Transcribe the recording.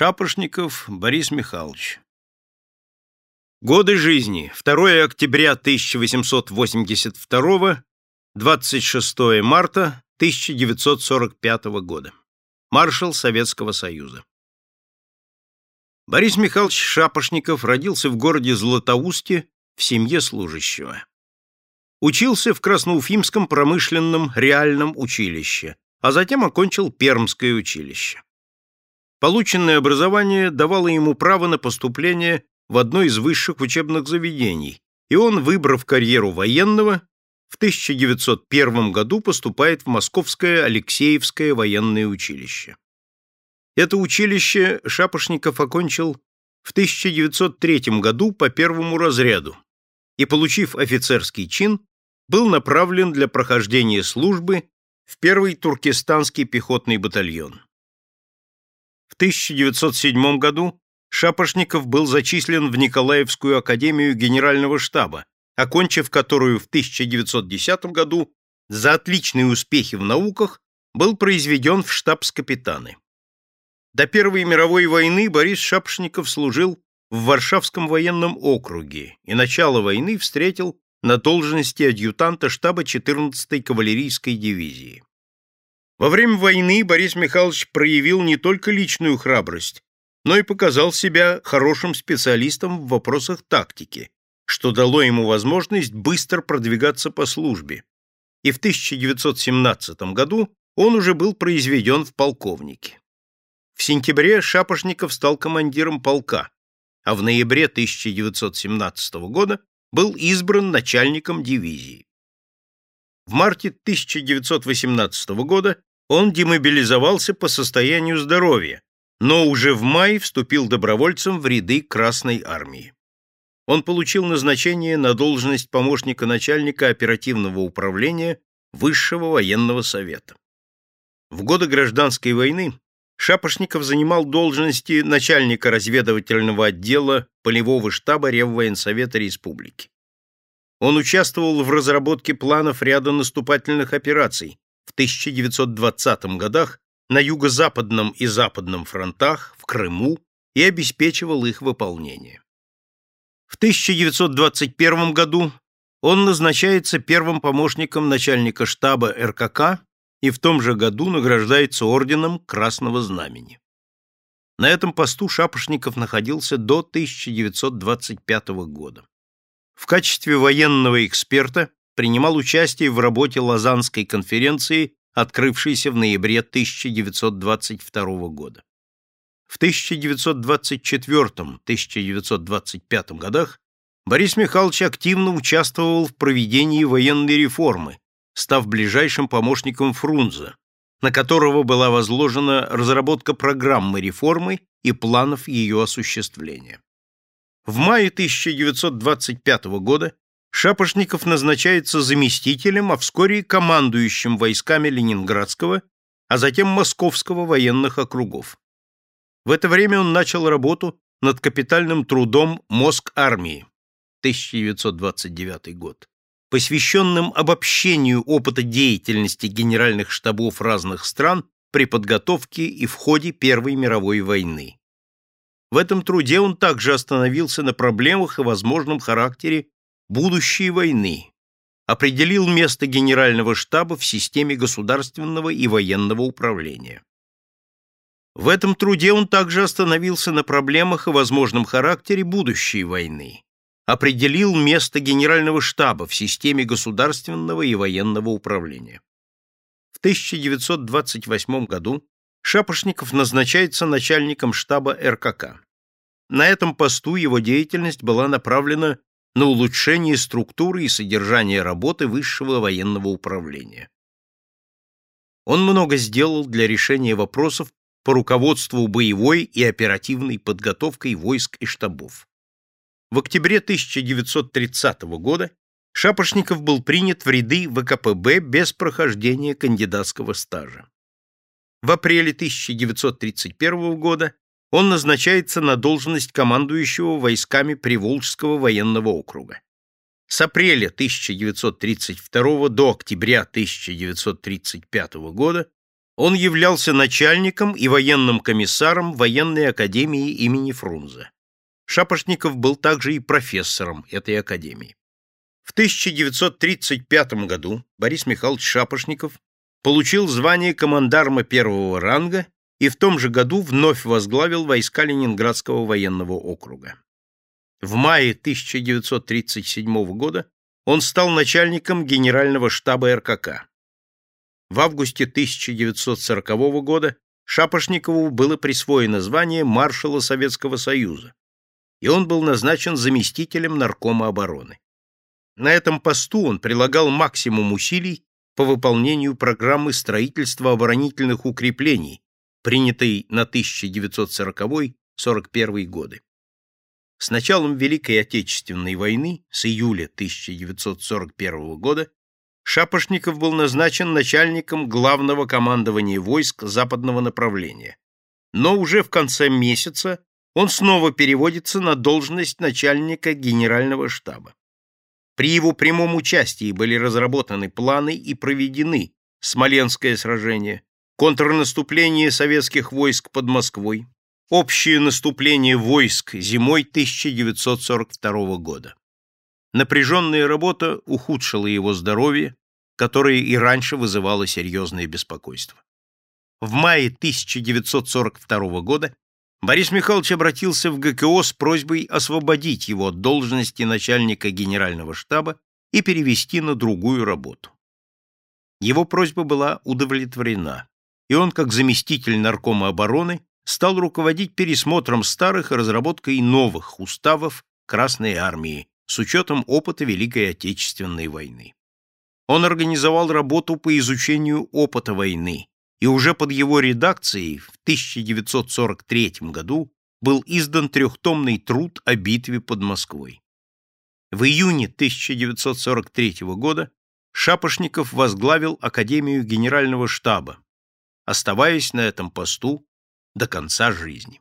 Шапошников Борис Михайлович. Годы жизни. 2 октября 1882, 26 марта 1945 года. Маршал Советского Союза. Борис Михайлович Шапошников родился в городе Златоусте в семье служащего. Учился в Красноуфимском промышленном реальном училище, а затем окончил Пермское училище. Полученное образование давало ему право на поступление в одно из высших учебных заведений, и он, выбрав карьеру военного, в 1901 году поступает в Московское Алексеевское военное училище. Это училище Шапошников окончил в 1903 году по первому разряду и, получив офицерский чин, был направлен для прохождения службы в первый туркестанский пехотный батальон. В 1907 году Шапошников был зачислен в Николаевскую академию генерального штаба, окончив которую в 1910 году за отличные успехи в науках был произведен в штабс-капитаны. До Первой мировой войны Борис Шапошников служил в Варшавском военном округе и начало войны встретил на должности адъютанта штаба 14-й кавалерийской дивизии. Во время войны Борис Михайлович проявил не только личную храбрость, но и показал себя хорошим специалистом в вопросах тактики, что дало ему возможность быстро продвигаться по службе. И в 1917 году он уже был произведен в полковнике. В сентябре Шапошников стал командиром полка, а в ноябре 1917 года был избран начальником дивизии. В марте 1918 года он демобилизовался по состоянию здоровья, но уже в мае вступил добровольцем в ряды Красной армии. Он получил назначение на должность помощника начальника оперативного управления Высшего военного совета. В годы гражданской войны Шапошников занимал должности начальника разведывательного отдела полевого штаба Реввоенсовета Республики. Он участвовал в разработке планов ряда наступательных операций, в 1920 годах на юго-западном и западном фронтах, в Крыму и обеспечивал их выполнение. В 1921 году он назначается первым помощником начальника штаба РКК и в том же году награждается орденом Красного Знамени. На этом посту Шапошников находился до 1925 года. В качестве военного эксперта принимал участие в работе Лозаннской конференции, открывшейся в ноябре 1922 года. В 1924-1925 годах Борис Михайлович активно участвовал в проведении военной реформы, став ближайшим помощником Фрунзе, на которого была возложена разработка программы реформы и планов ее осуществления. В мае 1925 года Шапошников назначается заместителем, а вскоре командующим войсками Ленинградского, а затем Московского военных округов. В это время он начал работу над капитальным трудом «Мозг армии» 1929 год, посвященным обобщению опыта деятельности генеральных штабов разных стран при подготовке и в ходе Первой мировой войны. В этом труде он также остановился на проблемах и возможном характере будущей войны, определил место генерального штаба в системе государственного и военного управления. В этом труде он также остановился на проблемах и возможном характере будущей войны, определил место генерального штаба в системе государственного и военного управления. В 1928 году Шапошников назначается начальником штаба РКК. На этом посту его деятельность была направлена на улучшение структуры и содержания работы высшего военного управления. Он много сделал для решения вопросов по руководству боевой и оперативной подготовкой войск и штабов. В октябре 1930 года Шапошников был принят в ряды ВКПБ без прохождения кандидатского стажа. В апреле 1931 года он назначается на должность командующего войсками Приволжского военного округа. С апреля 1932 до октября 1935 года Он являлся начальником и военным комиссаром военной академии имени Фрунзе. Шапошников был также и профессором этой академии. В 1935 году Борис Михайлович Шапошников получил звание командарма первого ранга и в том же году вновь возглавил войска Ленинградского военного округа. В мае 1937 года он стал начальником генерального штаба РКК. В августе 1940 года Шапошникову было присвоено звание маршала Советского Союза, и он был назначен заместителем наркома обороны. На этом посту он прилагал максимум усилий по выполнению программы строительства оборонительных укреплений, принятой на 1940-41 годы. С началом Великой Отечественной войны, с июля 1941 года, Шапошников был назначен начальником главного командования войск западного направления. Но уже в конце месяца он снова переводится на должность начальника генерального штаба. При его прямом участии были разработаны планы и проведены Смоленское сражение, контрнаступление советских войск под Москвой, Общее наступление войск зимой 1942 года. Напряженная работа ухудшила его здоровье, которое и раньше вызывало серьезное беспокойство. В мае 1942 года Борис Михайлович обратился в ГКО с просьбой освободить его от должности начальника генерального штаба и перевести на другую работу. Его просьба была удовлетворена, и он, как заместитель наркома обороны, стал руководить пересмотром старых и разработкой новых уставов Красной Армии с учетом опыта Великой Отечественной войны. Он организовал работу по изучению опыта войны, и уже под его редакцией в 1943 году был издан трехтомный труд о битве под Москвой. В июне 1943 года Шапошников возглавил Академию Генерального штаба, оставаясь на этом посту до конца жизни.